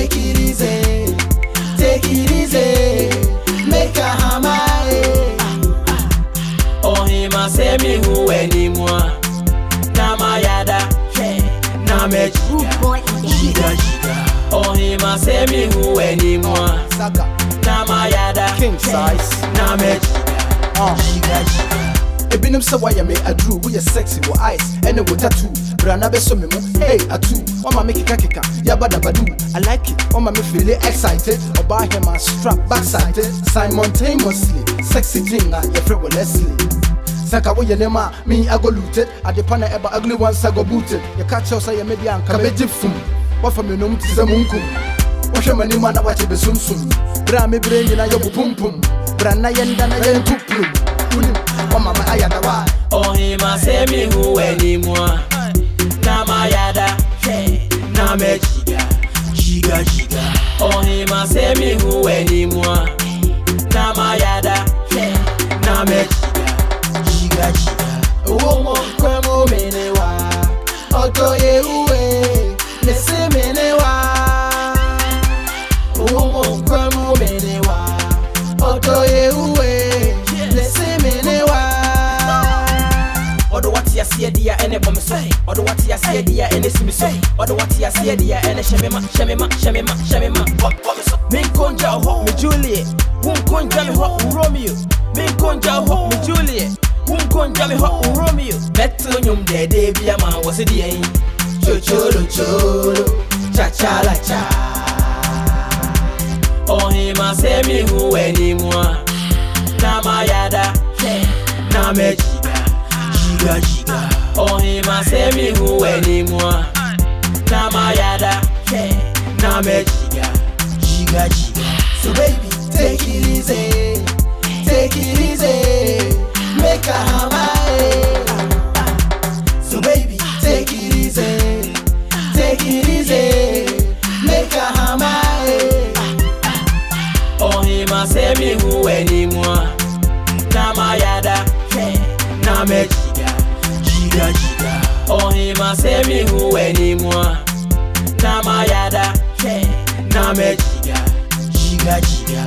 take it easy, take it easy, make a hammer. eh. Ohima say me who anymore. Na mayada, na Boy on the beat. jiga jiga. Say me who anymore. Saga, Na mayada, king size. na mejiga, Uh. jiga jiga. ebinom sɛ woayɛ me aduru woyɛ sexy wɔ ice ɛne wo tattoo brana besome mu. Hey atu wama me kika kika. Yabada badu i like it. Wama me feel excited. Oba him a strap back backside simultaneously sexy thing at your friend Leslie. Saka woyɛ ne ma me i go looted adepa na ɛba ugly ones i go booted yɛka kyɛw sɛ yɛmɛde anka mɛgye fum. Wafa me nom te sɛ mu nkum wohwɛ m'anim a na wakyɛ bɛsumsum berɛ a mebrɛ nyina yɛ pum berɛ na yenda na yɛntoplum wonim wama me ayɛ na waa ɔhema sɛ mehu w'anim a Deɛ ɛne bɔ me so aseɛ deɛ ɛne si me hɔ me juliet me me me hɔ wo romeo bɛto nnwom dɛɛdɛɛ bi ama wɔ se deɛ yi chocholocholo chachalacha ɔhema sɛ mehu w'animua na mayada na mejiga jiga jiga ohima se mi hu enimua na mayada na mejiga jiga jiga So na mejiga jiga jiga. Ohima se mi hu enimua na mayada na mejiga jiga jiga